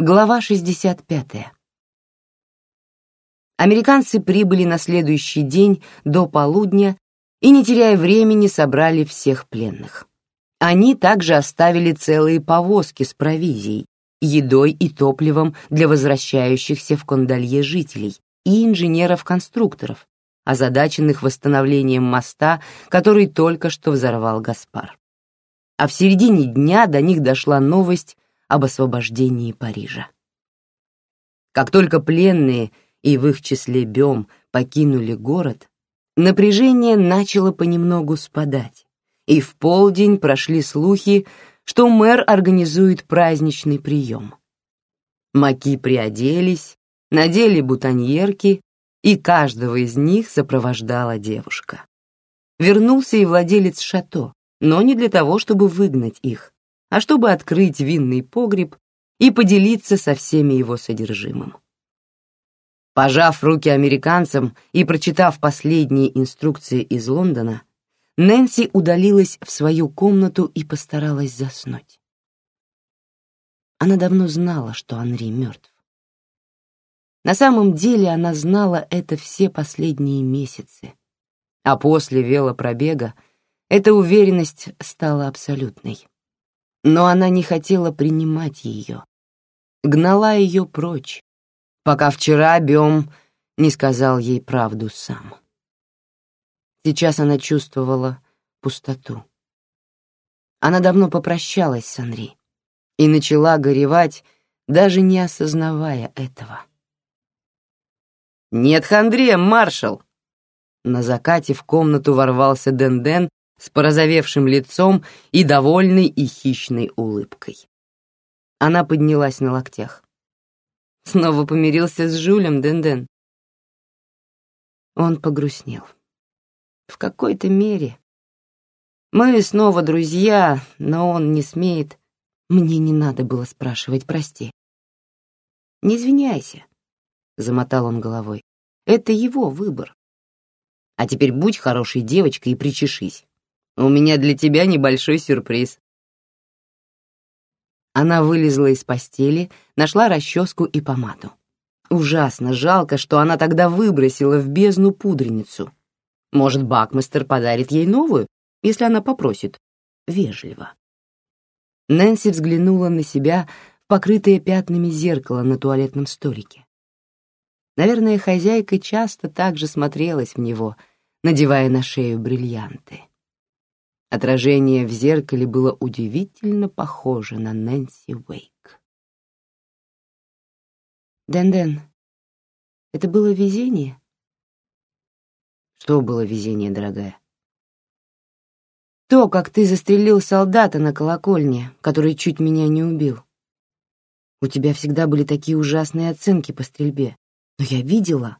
Глава 65. Американцы прибыли на следующий день до полудня и, не теряя времени, собрали всех пленных. Они также оставили целые повозки с провизией, едой и топливом для возвращающихся в Кондалье жителей и инженеров-конструкторов, озадаченных восстановлением моста, который только что взорвал Гаспар. А в середине дня до них дошла новость об освобождении Парижа. Как только пленные, и в их числе Бем, покинули город, напряжение начало понемногу спадать, и в полдень прошли слухи, что мэр организует праздничный прием. Маки приоделись, надели бутоньерки, и каждого из них сопровождала девушка. Вернулся и владелец шато, но не для того, чтобы выгнать их, а чтобы открыть винный погреб и поделиться со всеми его содержимым. Пожав руки американцам и прочитав последние инструкции из Лондона, Нэнси удалилась в свою комнату и постаралась заснуть. Она давно знала, что Анри мертв. На самом деле она знала это все последние месяцы, а после велопробега эта уверенность стала абсолютной но она не хотела принимать ее. Гнала ее прочь, пока вчера Бем не сказал ей правду сам. Сейчас она чувствовала пустоту. Она давно попрощалась с Анри и начала горевать, даже не осознавая этого. «Нет хандре, маршал!» На закате в комнату ворвался Денден с порозовевшим лицом и довольной и хищной улыбкой. Она поднялась на локтях. Снова помирился с Жюлем Денден. Он погрустнел. В какой-то мере. Мы снова друзья, но он не смеет. Мне не надо было спрашивать, прости. Не извиняйся, замотал он головой. Это его выбор. А теперь будь хорошей девочкой и причешись. У меня для тебя небольшой сюрприз. Она вылезла из постели, нашла расческу и помаду. Ужасно жалко, что она тогда выбросила в бездну пудреницу. Может, Бакмастер подарит ей новую, если она попросит. Вежливо. Нэнси взглянула на себя в покрытое пятнами зеркало на туалетном столике. Наверное, хозяйка часто так же смотрелась в него, надевая на шею бриллианты. Отражение в зеркале было удивительно похоже на Нэнси Уэйк. «Дэн-Дэн, это было везение?» «Что было везение, дорогая?» «То, как ты застрелил солдата на колокольне, который чуть меня не убил. У тебя всегда были такие ужасные оценки по стрельбе, но я видела,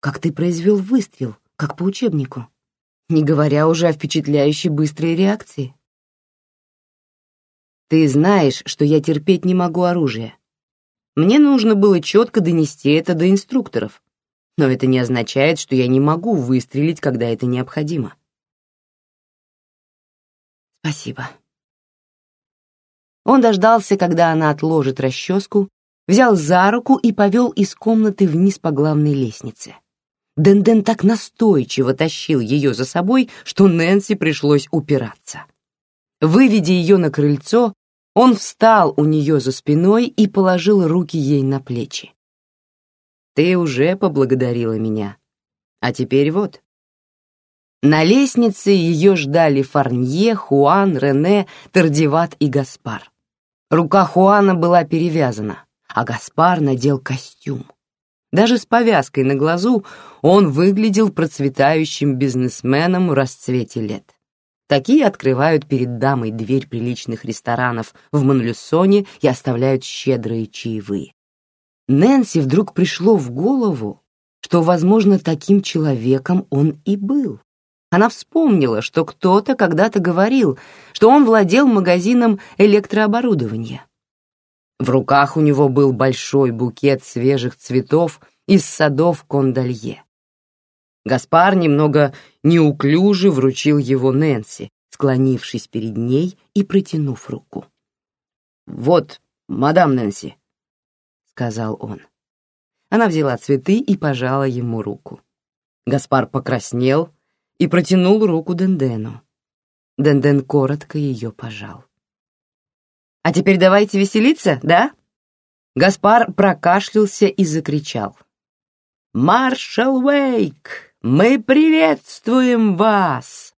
как ты произвел выстрел, как по учебнику не говоря уже о впечатляющей быстрой реакции. Ты знаешь, что я терпеть не могу оружие. Мне нужно было четко донести это до инструкторов, но это не означает, что я не могу выстрелить, когда это необходимо. Спасибо. Он дождался, когда она отложит расческу, взял за руку и повел из комнаты вниз по главной лестнице. Денден так настойчиво тащил ее за собой, что Нэнси пришлось упираться. Выведя ее на крыльцо, он встал у нее за спиной и положил руки ей на плечи. «Ты уже поблагодарила меня. А теперь вот». На лестнице ее ждали Фарнье, Хуан, Рене, Тардиват и Гаспар. Рука Хуана была перевязана, а Гаспар надел костюм. Даже с повязкой на глазу он выглядел процветающим бизнесменом в расцвете лет. Такие открывают перед дамой дверь приличных ресторанов в Монлюсоне и оставляют щедрые чаевые. Нэнси вдруг пришло в голову, что, возможно, таким человеком он и был. Она вспомнила, что кто-то когда-то говорил, что он владел магазином электрооборудования. В руках у него был большой букет свежих цветов из садов Кондалье. Гаспар немного неуклюже вручил его Нэнси, склонившись перед ней и протянув руку. «Вот, мадам Нэнси, сказал он. Она взяла цветы и пожала ему руку. Гаспар покраснел и протянул руку Дендену. Денден коротко ее пожал. «А теперь давайте веселиться, да?» Гаспар прокашлялся и закричал. «Маршал Уэйк, мы приветствуем вас!»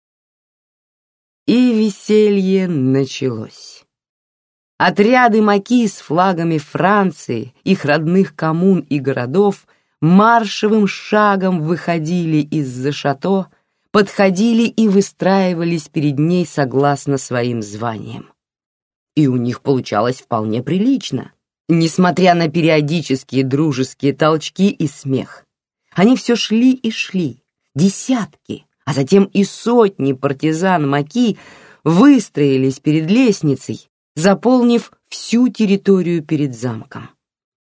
И веселье началось. Отряды маки с флагами Франции, их родных коммун и городов маршевым шагом выходили из-за шато, подходили и выстраивались перед ней согласно своим званиям. И у них получалось вполне прилично, несмотря на периодические дружеские толчки и смех. Они все шли и шли, десятки, а затем и сотни партизан Маки выстроились перед лестницей, заполнив всю территорию перед замком.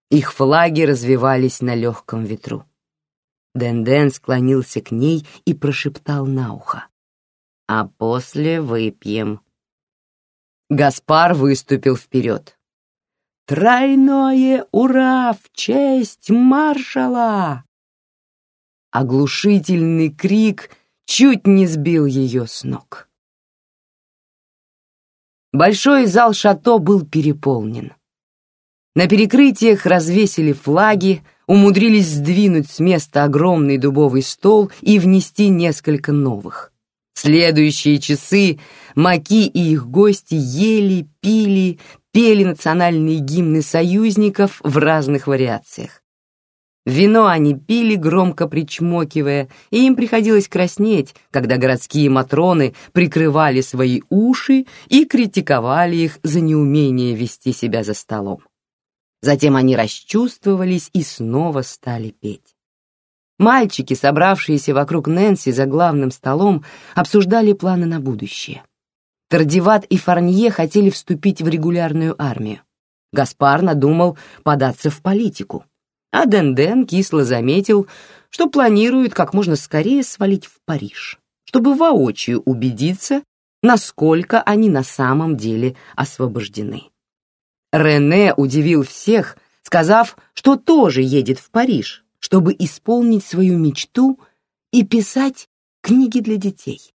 Их флаги развивались на легком ветру. Денден склонился к ней и прошептал на ухо. «А после выпьем». Гаспар выступил вперед. «Тройное ура в честь маршала!» Оглушительный крик чуть не сбил ее с ног. Большой зал шато был переполнен. На перекрытиях развесили флаги, умудрились сдвинуть с места огромный дубовый стол и внести несколько новых. Следующие часы маки и их гости ели, пили, пели национальные гимны союзников в разных вариациях. Вино они пили, громко причмокивая, и им приходилось краснеть, когда городские матроны прикрывали свои уши и критиковали их за неумение вести себя за столом. Затем они расчувствовались и снова стали петь. Мальчики, собравшиеся вокруг Нэнси за главным столом, обсуждали планы на будущее. Тардиват и Фарнье хотели вступить в регулярную армию. Гаспар надумал податься в политику — а Денден кисло заметил, что планирует как можно скорее свалить в Париж, чтобы воочию убедиться, насколько они на самом деле освобождены. Рене удивил всех, сказав, что тоже едет в Париж, чтобы исполнить свою мечту и писать книги для детей.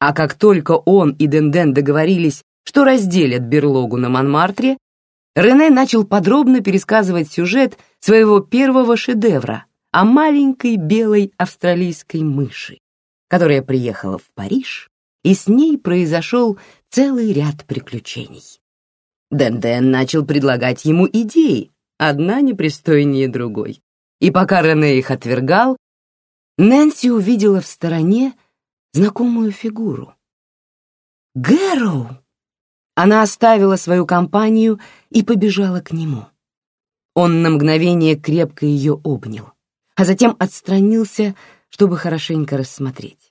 А как только он и Денден договорились, что разделят берлогу на Монмартре, Рене начал подробно пересказывать сюжет своего первого шедевра о маленькой белой австралийской мыши, которая приехала в Париж, и с ней произошел целый ряд приключений. Денден начал предлагать ему идеи, одна непристойнее другой. И пока Рене их отвергал, Нэнси увидела в стороне знакомую фигуру. Гэроу! Она оставила свою компанию и побежала к нему. Он на мгновение крепко ее обнял, а затем отстранился, чтобы хорошенько рассмотреть.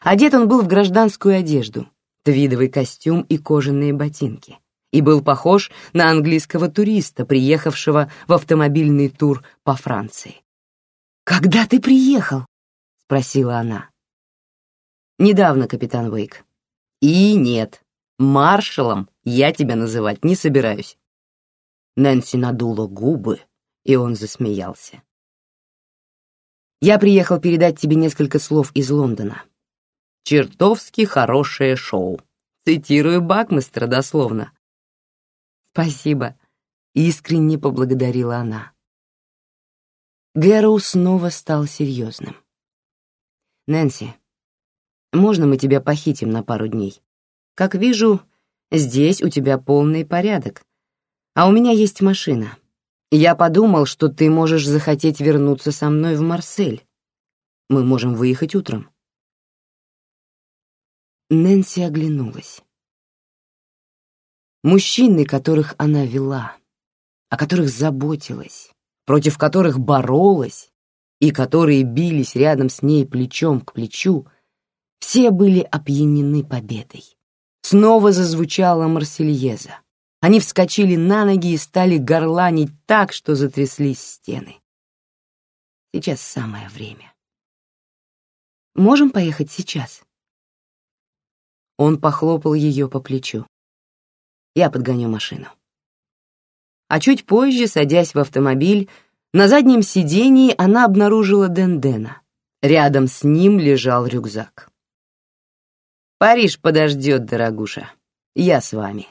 Одет он был в гражданскую одежду, твидовый костюм и кожаные ботинки, и был похож на английского туриста, приехавшего в автомобильный тур по Франции. «Когда ты приехал?» — спросила она. «Недавно, капитан Уэйк». «И нет, Маршалом я тебя называть не собираюсь. Нэнси надула губы, и он засмеялся. Я приехал передать тебе несколько слов из Лондона. Чертовски хорошее шоу. Цитирую Бакмистера дословно. Спасибо, искренне поблагодарила она. Гэроу снова стал серьезным. Нэнси, можно мы тебя похитим на пару дней? Как вижу, здесь у тебя полный порядок. А у меня есть машина. Я подумал, что ты можешь захотеть вернуться со мной в Марсель. Мы можем выехать утром. Нэнси оглянулась. Мужчины, которых она вела, о которых заботилась, против которых боролась и которые бились рядом с ней плечом к плечу, все были опьянены победой. Снова зазвучала Марсельеза. Они вскочили на ноги и стали горланить так, что затряслись стены. Сейчас самое время. Можем поехать сейчас? Он похлопал ее по плечу. Я подгоню машину. а чуть позже, садясь в автомобиль, на заднем сидении она обнаружила Дендена. Рядом с ним лежал рюкзак. «Париж подождет, дорогуша. Я с вами».